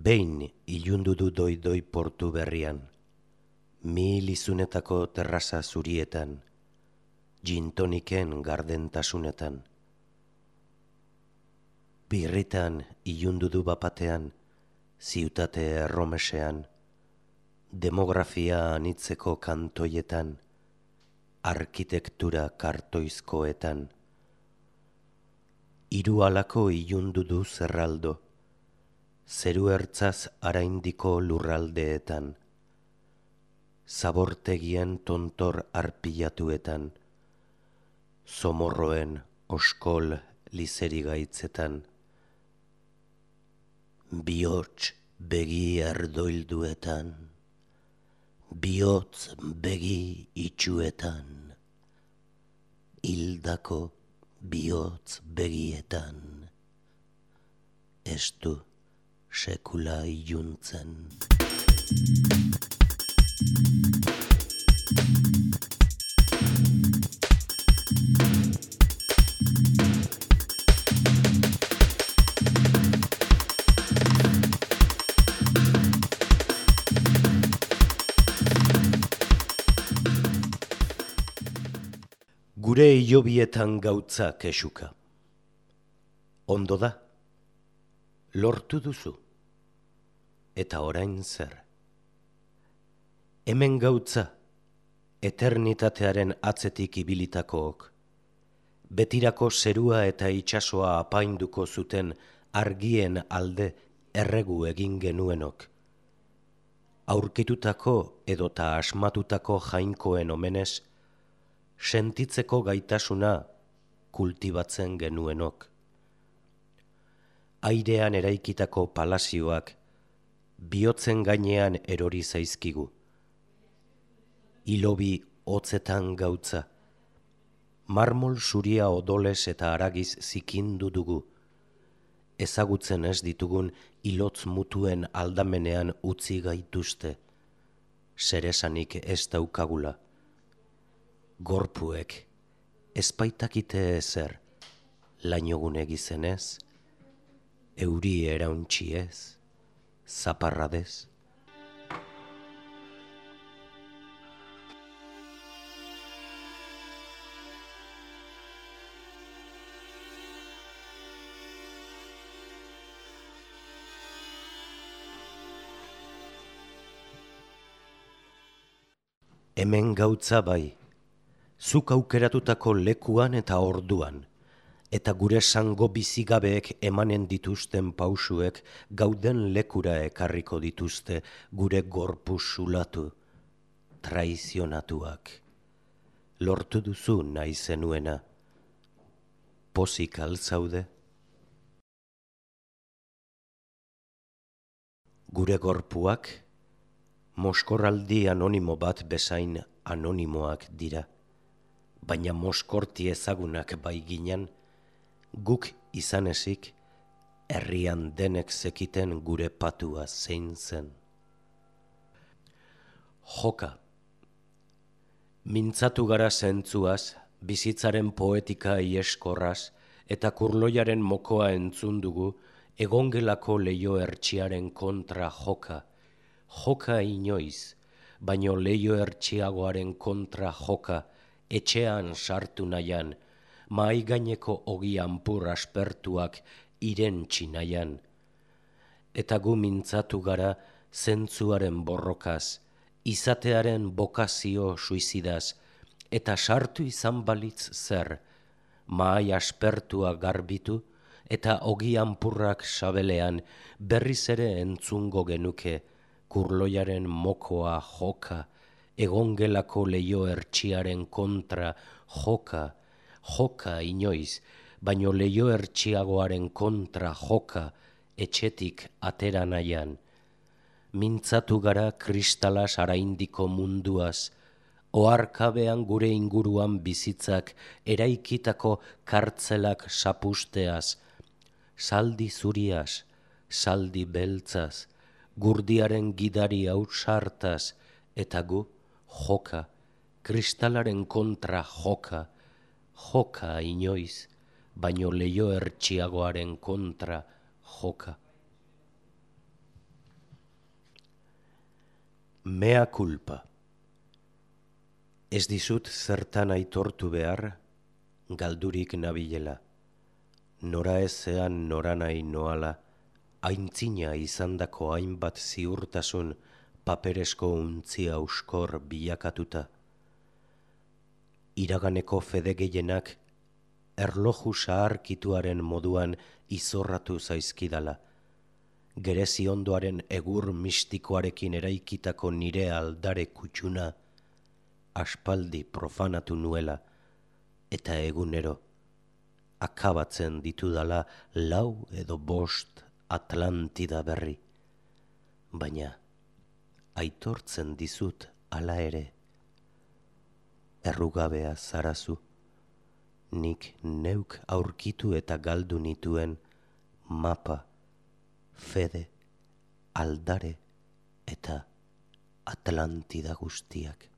Behin ilundu du doi-doi portu berrian, mil izunetako terraza zurietan, gintoniken gardentasunetan. Birritan ilundu du bapatean, ziutate erromesean, demografia anitzeko kantoietan, arkitektura kartoizkoetan. Hiru alako ilundu du zerraldo, zeru ertzaz araindiko lurraldeetan, zabortegien tontor arpilatuetan, somorroen oskol lizeri gaitzetan, begi erdoilduetan, bihotz begi itxuetan, hildako bihotz begietan, ez du sekula iluntzen. Gure hilobietan gautza kesuka. Ondo da, lortu duzu, eta orain zer. Hemen gautza, eternitatearen atzetik ibilitakook, betirako zerua eta itsasoa apainduko zuten argien alde erregu egin genuenok. Aurkitutako edota asmatutako jainkoen omenez, sentitzeko gaitasuna kultibatzen genuenok. Airean eraikitako palazioak bihotzen gainean erori zaizkigu. Ilobi hotzetan gautza, marmol zuria odoles eta aragiz zikindu dugu, ezagutzen ez ditugun ilotz mutuen aldamenean utzi gaituzte, zeresanik ez daukagula. Gorpuek espaitakite ezer. Lainogun egizenez, euri erauntxiez, zaparradez. Hemen gautza bai, zuk aukeratutako lekuan eta orduan, eta gure sango bizigabeek emanen dituzten pausuek gauden lekura ekarriko dituzte gure gorpu sulatu, traizionatuak. Lortu duzu nahi zenuena, pozik altzaude? Gure gorpuak, moskorraldi anonimo bat bezain anonimoak dira baina moskorti ezagunak bai ginen, guk izan esik, herrian denek zekiten gure patua zein zen. Joka. Mintzatu gara zentzuaz, bizitzaren poetika ieskorraz, eta kurloiaren mokoa entzun dugu, egongelako leio ertsiaren kontra joka, joka inoiz, baino leio ertsiagoaren kontra joka, etxean sartu nahian, mai gaineko ogian pur aspertuak irentxi nahian. Eta gu mintzatu gara zentzuaren borrokaz, izatearen bokazio suizidaz, eta sartu izan balitz zer, mai aspertua garbitu, eta ogian purrak sabelean berriz ere entzungo genuke, kurloiaren mokoa joka, egongelako leio ertsiaren kontra joka, joka inoiz, baino leio ertsiagoaren kontra joka etxetik atera nahian. Mintzatu gara kristalas araindiko munduaz, oarkabean gure inguruan bizitzak eraikitako kartzelak sapusteaz, saldi zuriaz, saldi beltzaz, gurdiaren gidari hau sartaz, eta gu, joka, kristalaren kontra joka, joka inoiz, baino leio ertsiagoaren kontra joka. Mea kulpa. Ez dizut zertan aitortu behar, galdurik nabilela. Nora ezean nora nahi noala, aintzina izandako hainbat ziurtasun paperesko untzia uskor bilakatuta. Iraganeko fede gehienak erloju saharkituaren moduan izorratu zaizkidala. Gerezi ondoaren egur mistikoarekin eraikitako nire aldare kutsuna, aspaldi profanatu nuela, eta egunero, akabatzen ditudala lau edo bost Atlantida berri. Baina, aitortzen dizut hala ere, errugabea zarazu, nik neuk aurkitu eta galdu nituen mapa, fede, aldare eta Atlantida guztiak.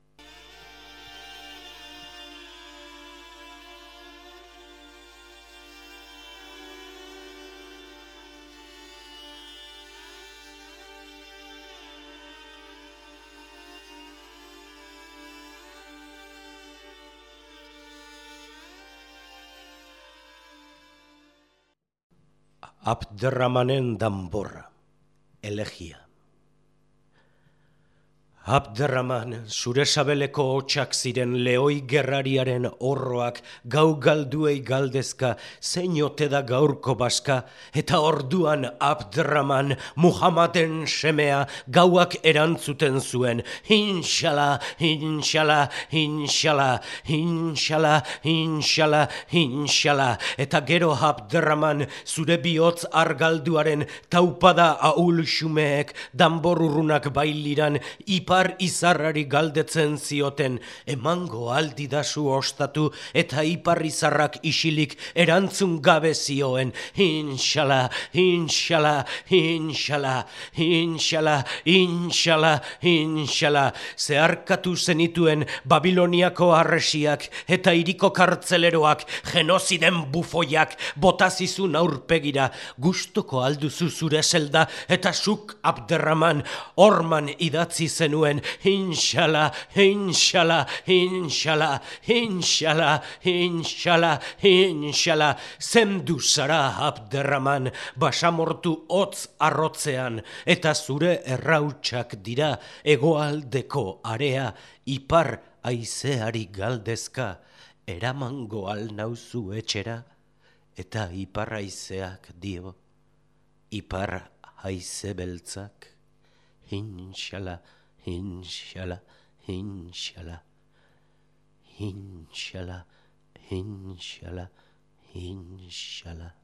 Abderramanen danborra, elegia. Abderraman, zure sabeleko hotxak ziren lehoi gerrariaren horroak gau galduei galdezka, zein ote da gaurko baska, eta orduan Abderraman, Muhammaden semea, gauak erantzuten zuen, Inshala, inshala, inshala, inshala, inshala, inshala, eta gero Abderraman, zure bihotz argalduaren taupada aul xumeek, danborurrunak bailiran, ipa ipar izarrari galdetzen zioten, emango aldi dasu ostatu eta ipar izarrak isilik erantzun gabe zioen, inshala, inshala, inshala, inshala, inshala, inshala, zeharkatu zenituen Babiloniako arresiak eta iriko kartzeleroak, genoziden bufoiak, botazizun aurpegira, gustoko alduzu zure zelda? Eta suk abderraman, orman idatzi zenuen, zuen, inshala, inshala, inshala, inshala, inshala, inshala, zendu zara abderraman, basamortu hotz arrotzean, eta zure errautsak dira egoaldeko area, ipar aizeari galdezka, eramango al nauzu etxera, eta ipar aizeak dio, ipar haize beltzak, inshala, inshallah, inshallah, inshallah, inshallah, inshallah.